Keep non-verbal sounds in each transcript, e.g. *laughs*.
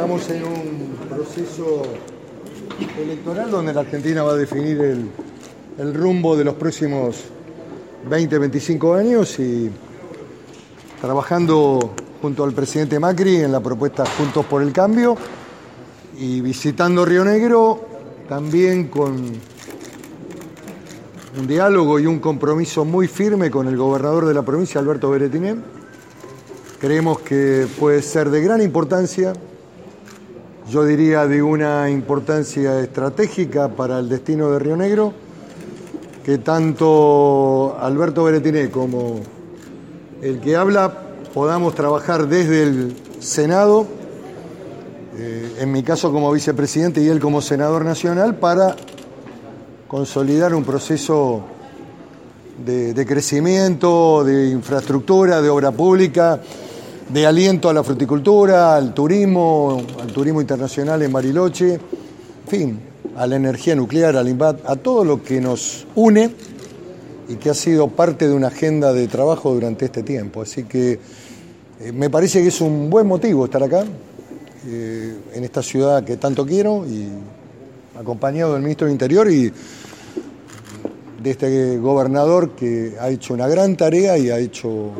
Estamos en un proceso electoral donde la Argentina va a definir el, rumbo de los próximos 20, 25 años y trabajando junto al presidente Macri en la propuesta Juntos por el Cambio y visitando Río Negro también con un diálogo y un compromiso muy firme con el gobernador de la provincia, Alberto Beretiné. Creemos que puede ser de gran importancia, yo diría de una importancia estratégica para el destino de Río Negro, que tanto Alberto Beretiné como el que habla podamos trabajar desde el Senado, eh, en mi caso como vicepresidente y él como senador nacional, para consolidar un proceso de, de, crecimiento, de infraestructura, de obra pública, de aliento a la fruticultura, al turismo, al turismo internacional en Bariloche, en fin, a la energía nuclear, al INVAT, a todo lo que nos une y que ha sido parte de una agenda de trabajo durante este tiempo. Así que eh, me parece que es un buen motivo estar acá, eh, en esta ciudad que tanto quiero y acompañado del ministro del Interior y de este gobernador que ha hecho una gran tarea y ha hecho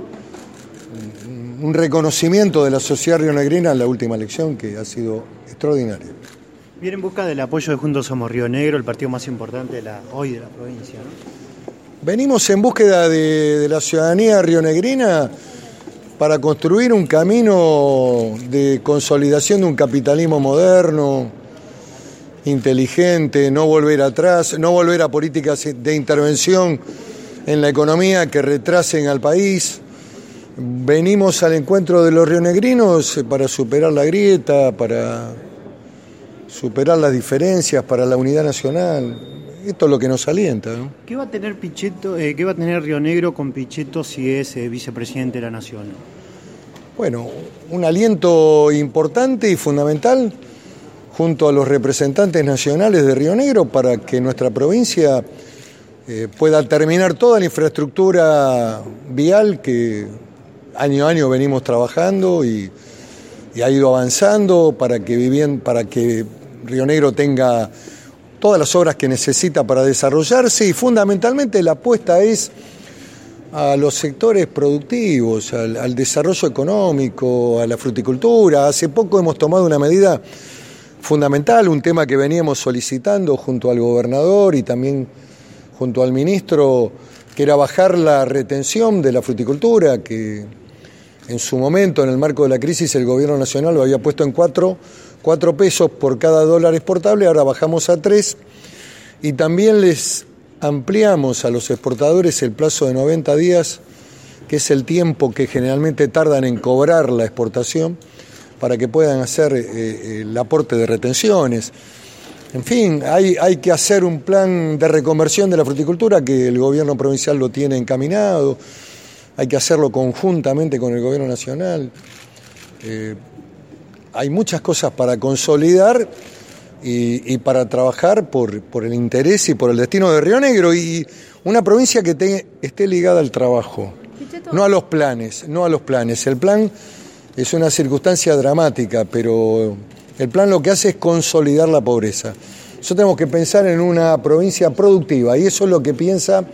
un reconocimiento de la sociedad rionegrina en la última elección que ha sido extraordinaria. Viene en busca del apoyo de Juntos Somos Río Negro, el partido más importante de la, hoy de la provincia. ¿no? Venimos en búsqueda de, de la ciudadanía rionegrina para construir un camino de consolidación de un capitalismo moderno, inteligente, no volver atrás, no volver a políticas de intervención en la economía que retrasen al país. Venimos al encuentro de los rionegrinos para superar la grieta, para superar las diferencias, para la unidad nacional. Esto es lo que nos alienta. ¿no? ¿Qué va a tener Pichetto, eh, qué va a tener Río Negro con Pichetto si es eh, vicepresidente de la Nación? Bueno, un aliento importante y fundamental junto a los representantes nacionales de Río Negro para que nuestra provincia eh, pueda terminar toda la infraestructura vial que año a año venimos trabajando y, ha ido avanzando para que, vivien, para que Río Negro tenga todas las obras que necesita para desarrollarse y fundamentalmente la apuesta es a los sectores productivos, al, al, desarrollo económico, a la fruticultura. Hace poco hemos tomado una medida fundamental, un tema que veníamos solicitando junto al gobernador y también junto al ministro, que era bajar la retención de la fruticultura, que en su momento, en el marco de la crisis, el gobierno nacional lo había puesto en cuatro, pesos por cada dólar exportable, ahora bajamos a tres y también les ampliamos a los exportadores el plazo de 90 días, que es el tiempo que generalmente tardan en cobrar la exportación, para que puedan hacer eh, el aporte de retenciones. En fin, hay, hay que hacer un plan de reconversión de la fruticultura que el gobierno provincial lo tiene encaminado, hay que hacerlo conjuntamente con el gobierno nacional. Eh, hay muchas cosas para consolidar y, y para trabajar por, por, el interés y por el destino de Río Negro y una provincia que te, esté ligada al trabajo, no a los planes, no a los planes. El plan es una circunstancia dramática, pero el plan lo que hace es consolidar la pobreza. Nosotros tenemos que pensar en una provincia productiva y eso es lo que piensa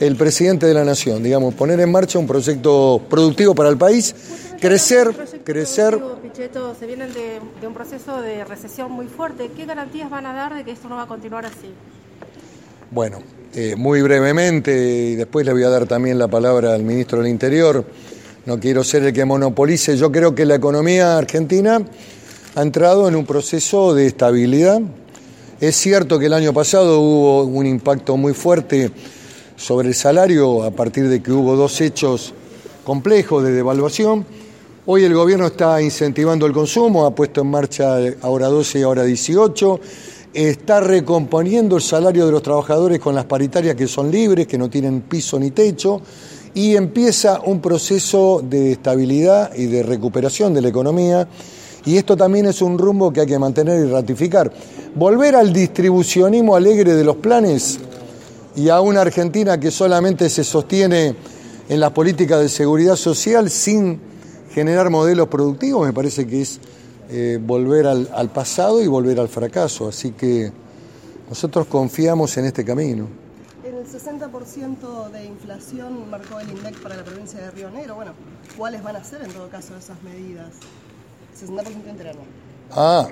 el presidente de la Nación, digamos, poner en marcha un proyecto productivo para el país, crecer, crecer. Pichetto, se vienen de, de, un proceso de recesión muy fuerte. ¿Qué garantías van a dar de que esto no va a continuar así? Bueno, eh, muy brevemente, y después le voy a dar también la palabra al ministro del Interior. No quiero ser el que monopolice. Yo creo que la economía argentina ha entrado en un proceso de estabilidad. Es cierto que el año pasado hubo un impacto muy fuerte sobre el salario a partir de que hubo dos hechos complejos de devaluación. Hoy el gobierno está incentivando el consumo, ha puesto en marcha ahora 12 y ahora 18, está recomponiendo el salario de los trabajadores con las paritarias que son libres, que no tienen piso ni techo, y empieza un proceso de estabilidad y de recuperación de la economía. Y esto también es un rumbo que hay que mantener y ratificar. Volver al distribucionismo alegre de los planes y a una Argentina que solamente se sostiene en las políticas de seguridad social sin generar modelos productivos, me parece que es eh, volver al, al pasado y volver al fracaso. Así que nosotros confiamos en este camino. El 60% de inflación marcó el INDEC para la provincia de Río Negro. Bueno, ¿cuáles van a ser en todo caso esas medidas? 60% interanual. Ah,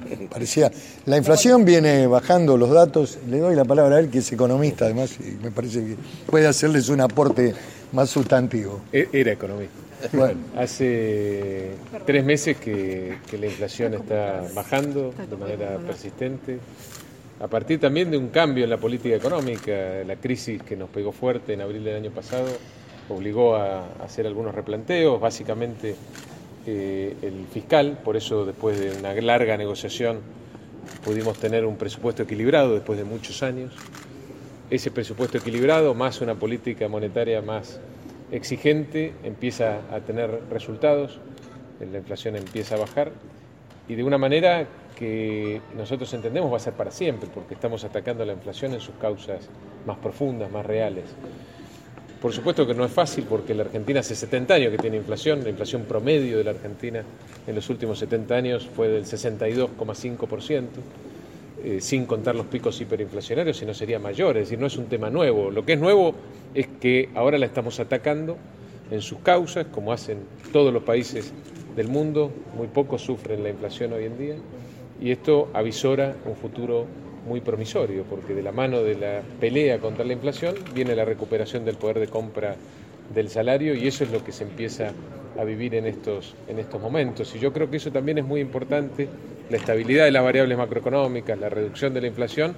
*laughs* parecía. La inflación viene bajando los datos. Le doy la palabra a él, que es economista, además, y me parece que puede hacerles un aporte más sustantivo. E-, era economista. Bueno. Hace tres meses que, la inflación está bajando de manera persistente. A partir también de un cambio en la política económica, la crisis que nos pegó fuerte en abril del año pasado obligó a hacer algunos replanteos, básicamente el fiscal, por eso después de una larga negociación pudimos tener un presupuesto equilibrado después de muchos años. Ese presupuesto equilibrado, más una política monetaria más exigente, empieza a tener resultados, la inflación empieza a bajar y de una manera que nosotros entendemos va a ser para siempre, porque estamos atacando la inflación en sus causas más profundas, más reales. Por supuesto que no es fácil porque la Argentina hace 70 años que tiene inflación, la inflación promedio de la Argentina en los últimos 70 años fue del 62,5%, eh, sin contar los picos hiperinflacionarios, si no sería mayor, es decir, no es un tema nuevo. Lo que es nuevo es que ahora la estamos atacando en sus causas, como hacen todos los países del mundo, muy pocos sufren la inflación hoy en día, y esto avisora un futuro muy promisorio, porque de la mano de la pelea contra la inflación viene la recuperación del poder de compra del salario y eso es lo que se empieza a vivir en estos, en estos momentos. Y yo creo que eso también es muy importante, la estabilidad de las variables macroeconómicas, la reducción de la inflación,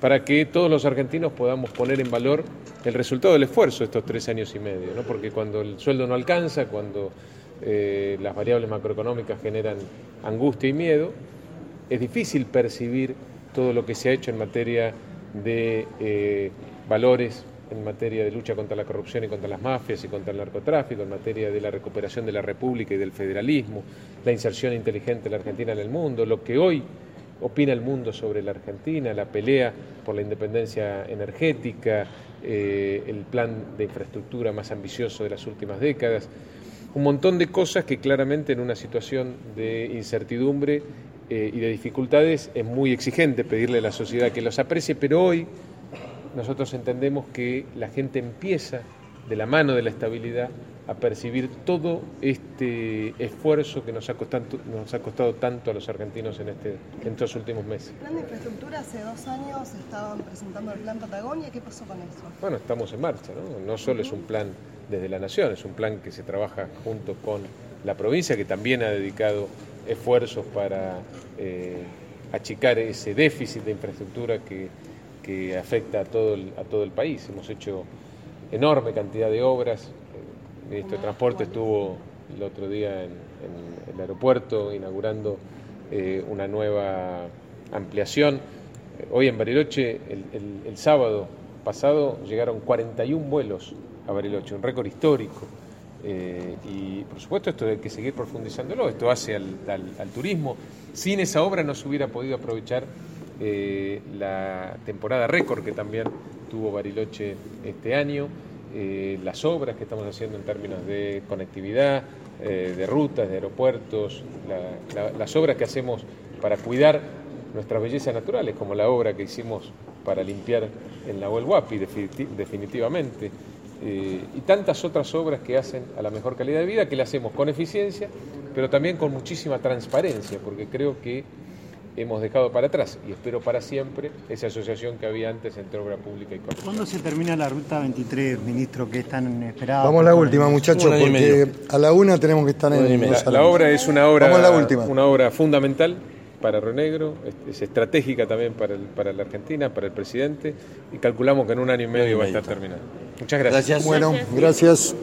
para que todos los argentinos podamos poner en valor el resultado del esfuerzo de estos tres años y medio, ¿no? porque cuando el sueldo no alcanza, cuando eh, las variables macroeconómicas generan angustia y miedo, es difícil percibir todo lo que se ha hecho en materia de eh, valores, en materia de lucha contra la corrupción y contra las mafias y contra el narcotráfico, en materia de la recuperación de la República y del federalismo, la inserción inteligente de la Argentina en el mundo, lo que hoy opina el mundo sobre la Argentina, la pelea por la independencia energética, eh, el plan de infraestructura más ambicioso de las últimas décadas, un montón de cosas que claramente en una situación de incertidumbre eh, y de dificultades es muy exigente pedirle a la sociedad que los aprecie, pero hoy nosotros entendemos que la gente empieza de la mano de la estabilidad a percibir todo este esfuerzo que nos ha costado, nos ha costado tanto a los argentinos en, este, en estos últimos meses. El plan de infraestructura hace dos años estaban presentando el plan Patagonia, ¿qué pasó con eso? Bueno, estamos en marcha, ¿no? No solo es un plan desde la Nación, es un plan que se trabaja junto con la provincia, que también ha dedicado esfuerzos para eh, achicar ese déficit de infraestructura que, afecta a todo, el, a todo el país. Hemos hecho enorme cantidad de obras. El ministro de Transporte estuvo el otro día en, el aeropuerto inaugurando eh, una nueva ampliación. Hoy en Bariloche, el, sábado pasado, llegaron 41 vuelos a Bariloche, un récord histórico. Eh, y por supuesto esto hay que seguir profundizándolo, esto hace al, turismo. Sin esa obra no se hubiera podido aprovechar eh, la temporada récord que también tuvo Bariloche este año, eh, las obras que estamos haciendo en términos de conectividad, de rutas, de aeropuertos, las obras que hacemos para cuidar nuestras bellezas naturales, como la obra que hicimos para limpiar el Nahuel Huapi, definitivamente. Eh, y tantas otras obras que hacen a la mejor calidad de vida, que le hacemos con eficiencia, pero también con muchísima transparencia, porque creo que hemos dejado para atrás, y espero para siempre, esa asociación que había antes entre obra pública y corporación. ¿Cuándo se termina la ruta 23, ministro, que están esperando? Vamos a la última, muchachos, porque a la una tenemos que estar en... La, la obra es una obra, una obra fundamental para Río Negro, es, estratégica también para, para la Argentina, para el presidente, y calculamos que en un año y medio va a estar terminado. Muchas gracias. Bueno, gracias.